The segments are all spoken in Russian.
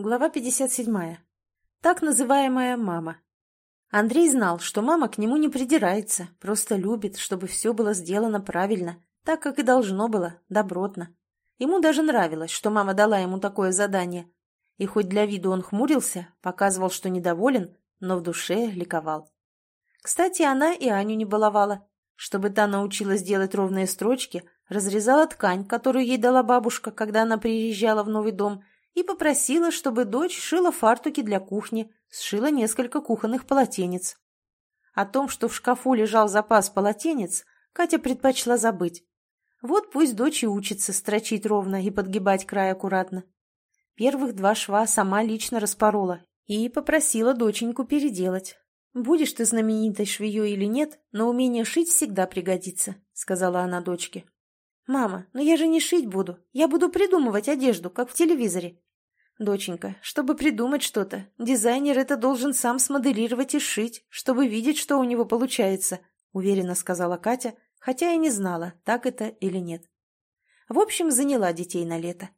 Глава 57. Так называемая мама. Андрей знал, что мама к нему не придирается, просто любит, чтобы все было сделано правильно, так, как и должно было, добротно. Ему даже нравилось, что мама дала ему такое задание. И хоть для виду он хмурился, показывал, что недоволен, но в душе ликовал. Кстати, она и Аню не баловала. Чтобы та научилась делать ровные строчки, разрезала ткань, которую ей дала бабушка, когда она приезжала в новый дом – и попросила, чтобы дочь шила фартуки для кухни, сшила несколько кухонных полотенец. О том, что в шкафу лежал запас полотенец, Катя предпочла забыть. Вот пусть дочь и учится строчить ровно и подгибать край аккуратно. Первых два шва сама лично распорола и попросила доченьку переделать. «Будешь ты знаменитой швеей или нет, но умение шить всегда пригодится», — сказала она дочке. «Мама, но я же не шить буду. Я буду придумывать одежду, как в телевизоре. «Доченька, чтобы придумать что-то, дизайнер это должен сам смоделировать и сшить, чтобы видеть, что у него получается», — уверенно сказала Катя, хотя и не знала, так это или нет. В общем, заняла детей на лето.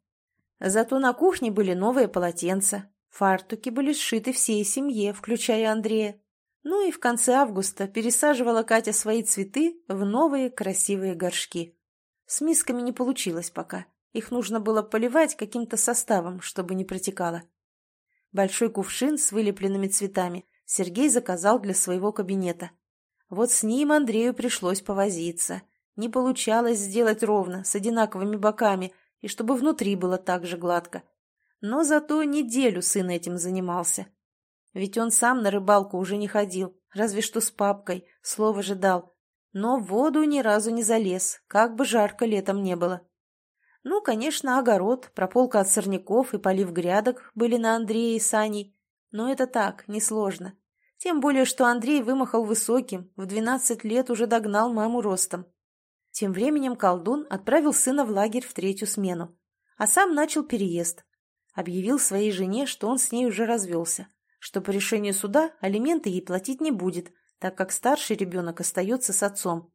Зато на кухне были новые полотенца, фартуки были сшиты всей семье, включая Андрея. Ну и в конце августа пересаживала Катя свои цветы в новые красивые горшки. С мисками не получилось пока. Их нужно было поливать каким-то составом, чтобы не протекало. Большой кувшин с вылепленными цветами Сергей заказал для своего кабинета. Вот с ним Андрею пришлось повозиться. Не получалось сделать ровно, с одинаковыми боками, и чтобы внутри было так же гладко. Но зато неделю сын этим занимался. Ведь он сам на рыбалку уже не ходил, разве что с папкой, слово же дал. Но в воду ни разу не залез, как бы жарко летом не было. Ну, конечно, огород, прополка от сорняков и полив грядок были на Андрее и Саней. Но это так, несложно. Тем более, что Андрей вымахал высоким, в 12 лет уже догнал маму ростом. Тем временем колдун отправил сына в лагерь в третью смену, а сам начал переезд. Объявил своей жене, что он с ней уже развелся, что по решению суда алименты ей платить не будет, так как старший ребенок остается с отцом.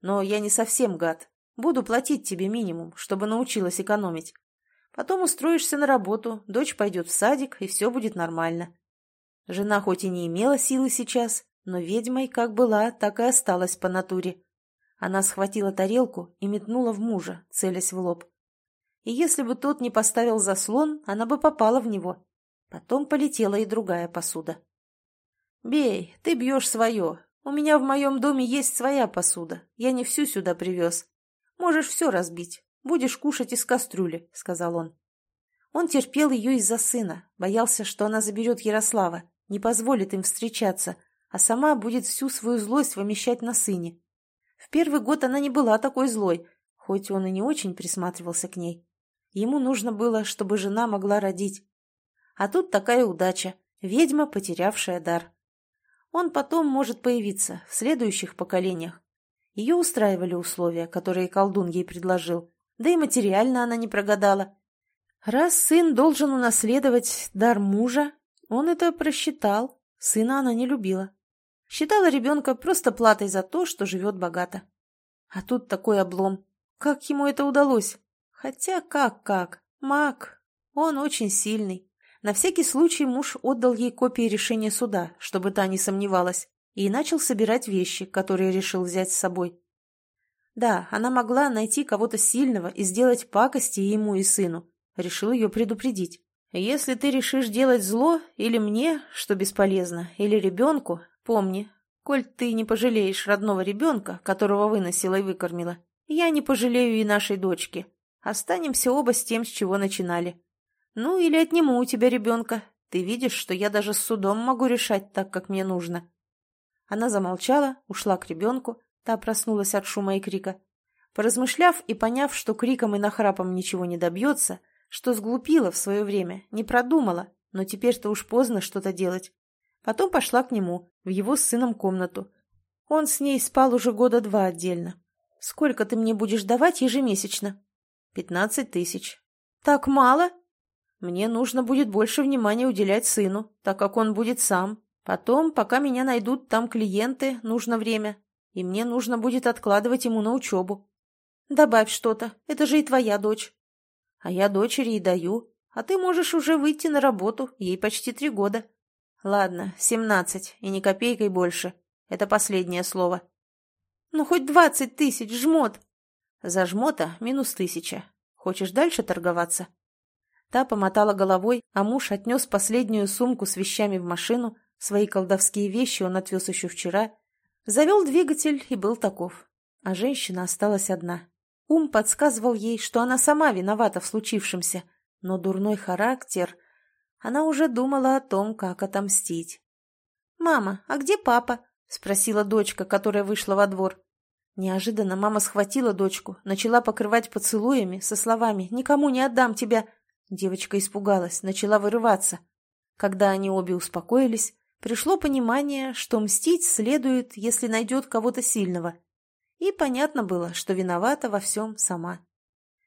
Но я не совсем гад, Буду платить тебе минимум, чтобы научилась экономить. Потом устроишься на работу, дочь пойдет в садик, и все будет нормально. Жена хоть и не имела силы сейчас, но ведьмой как была, так и осталась по натуре. Она схватила тарелку и метнула в мужа, целясь в лоб. И если бы тот не поставил заслон, она бы попала в него. Потом полетела и другая посуда. «Бей, ты бьешь свое. У меня в моем доме есть своя посуда. Я не всю сюда привез. Можешь все разбить. Будешь кушать из кастрюли», — сказал он. Он терпел ее из-за сына, боялся, что она заберет Ярослава, не позволит им встречаться, а сама будет всю свою злость вымещать на сыне. В первый год она не была такой злой, хоть он и не очень присматривался к ней. Ему нужно было, чтобы жена могла родить. А тут такая удача — ведьма, потерявшая дар. Он потом может появиться в следующих поколениях, ее устраивали условия, которые колдун ей предложил, да и материально она не прогадала. Раз сын должен унаследовать дар мужа, он это просчитал, сына она не любила. Считала ребенка просто платой за то, что живет богато. А тут такой облом. Как ему это удалось? Хотя как-как, маг, он очень сильный. На всякий случай муж отдал ей копии решения суда, чтобы та не сомневалась и начал собирать вещи, которые решил взять с собой. Да, она могла найти кого-то сильного и сделать пакости ему и сыну. Решил ее предупредить. Если ты решишь делать зло или мне, что бесполезно, или ребенку, помни, коль ты не пожалеешь родного ребенка, которого выносила и выкормила, я не пожалею и нашей дочки. Останемся оба с тем, с чего начинали. Ну или отниму у тебя ребенка. Ты видишь, что я даже с судом могу решать так, как мне нужно. Она замолчала, ушла к ребенку, та проснулась от шума и крика. Поразмышляв и поняв, что криком и нахрапом ничего не добьется, что сглупила в свое время, не продумала, но теперь-то уж поздно что-то делать. Потом пошла к нему, в его с сыном комнату. Он с ней спал уже года два отдельно. «Сколько ты мне будешь давать ежемесячно?» «Пятнадцать тысяч». «Так мало?» «Мне нужно будет больше внимания уделять сыну, так как он будет сам, Потом, пока меня найдут там клиенты, нужно время, и мне нужно будет откладывать ему на учебу. Добавь что-то, это же и твоя дочь. А я дочери и даю, А ты можешь уже выйти на работу, ей почти три года. Ладно, семнадцать, и ни копейкой больше. Это последнее слово. Ну, хоть двадцать тысяч, жмот. За жмота минус тысяча. Хочешь дальше торговаться? Та помотала головой, а муж отнес последнюю сумку с вещами в машину, свои колдовские вещи он отвез еще вчера, завел двигатель и был таков. А женщина осталась одна. Ум подсказывал ей, что она сама виновата в случившемся, но дурной характер... Она уже думала о том, как отомстить. «Мама, а где папа?» — спросила дочка, которая вышла во двор. Неожиданно мама схватила дочку, начала покрывать поцелуями со словами «Никому не отдам тебя!». Девочка испугалась, начала вырываться. Когда они обе успокоились, пришло понимание, что мстить следует, если найдет кого-то сильного. И понятно было, что виновата во всем сама.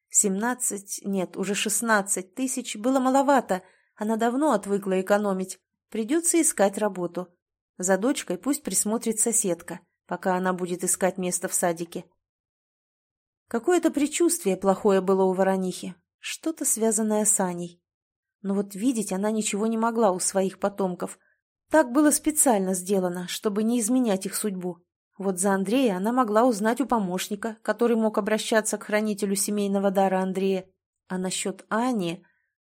Семнадцать, нет, уже шестнадцать тысяч было маловато, она давно отвыкла экономить. Придется искать работу. За дочкой пусть присмотрит соседка, пока она будет искать место в садике. Какое-то предчувствие плохое было у Воронихи, что-то связанное с Аней. Но вот видеть она ничего не могла у своих потомков. Так было специально сделано, чтобы не изменять их судьбу. Вот за Андрея она могла узнать у помощника, который мог обращаться к хранителю семейного дара Андрея. А насчет Ани...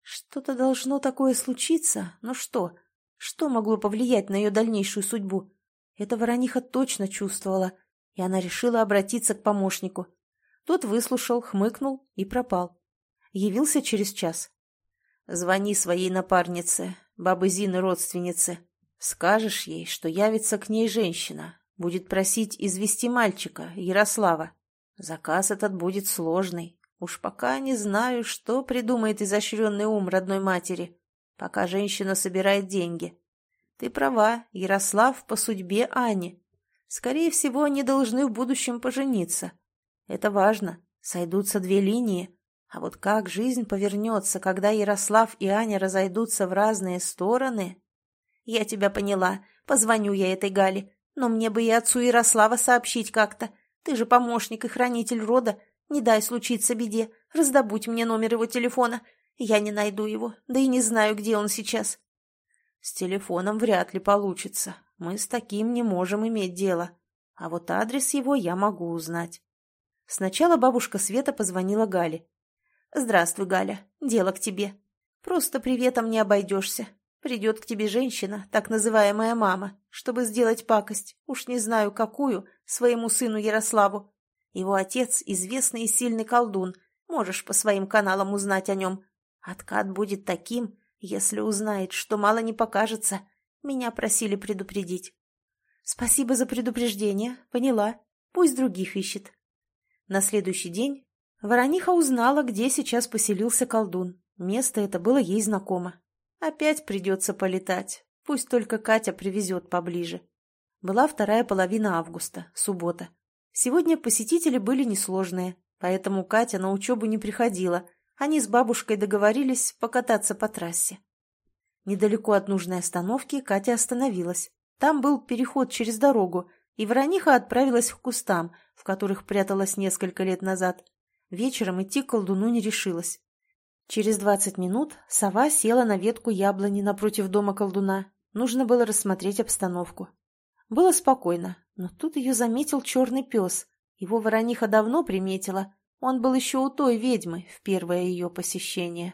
Что-то должно такое случиться, но что? Что могло повлиять на ее дальнейшую судьбу? Это Ворониха точно чувствовала, и она решила обратиться к помощнику. Тот выслушал, хмыкнул и пропал. Явился через час. «Звони своей напарнице, бабы Зины родственнице. Скажешь ей, что явится к ней женщина, Будет просить извести мальчика, Ярослава. Заказ этот будет сложный. Уж пока не знаю, что придумает изощренный ум родной матери, пока женщина собирает деньги. Ты права, Ярослав по судьбе Ани. Скорее всего, они должны в будущем пожениться. Это важно. Сойдутся две линии. А вот как жизнь повернется, когда Ярослав и Аня разойдутся в разные стороны? Я тебя поняла. Позвоню я этой Гале. Но мне бы и отцу Ярослава сообщить как-то. Ты же помощник и хранитель рода. Не дай случиться беде. Раздобудь мне номер его телефона. Я не найду его, да и не знаю, где он сейчас. С телефоном вряд ли получится. Мы с таким не можем иметь дело. А вот адрес его я могу узнать. Сначала бабушка Света позвонила Гале. «Здравствуй, Галя. Дело к тебе. Просто приветом не обойдешься. Придет к тебе женщина, так называемая мама, чтобы сделать пакость, уж не знаю какую, своему сыну Ярославу. Его отец – известный и сильный колдун, можешь по своим каналам узнать о нем. Откат будет таким, если узнает, что мало не покажется. Меня просили предупредить. Спасибо за предупреждение, поняла. Пусть других ищет. На следующий день Ворониха узнала, где сейчас поселился колдун. Место это было ей знакомо. Опять придется полетать. Пусть только Катя привезет поближе. Была вторая половина августа, суббота. Сегодня посетители были несложные, поэтому Катя на учебу не приходила. Они с бабушкой договорились покататься по трассе. Недалеко от нужной остановки Катя остановилась. Там был переход через дорогу, и Ворониха отправилась к кустам, в которых пряталась несколько лет назад. Вечером идти к колдуну не решилась. Через двадцать минут сова села на ветку яблони напротив дома колдуна. Нужно было рассмотреть обстановку. Было спокойно, но тут ее заметил черный пес. Его ворониха давно приметила. Он был еще у той ведьмы в первое ее посещение.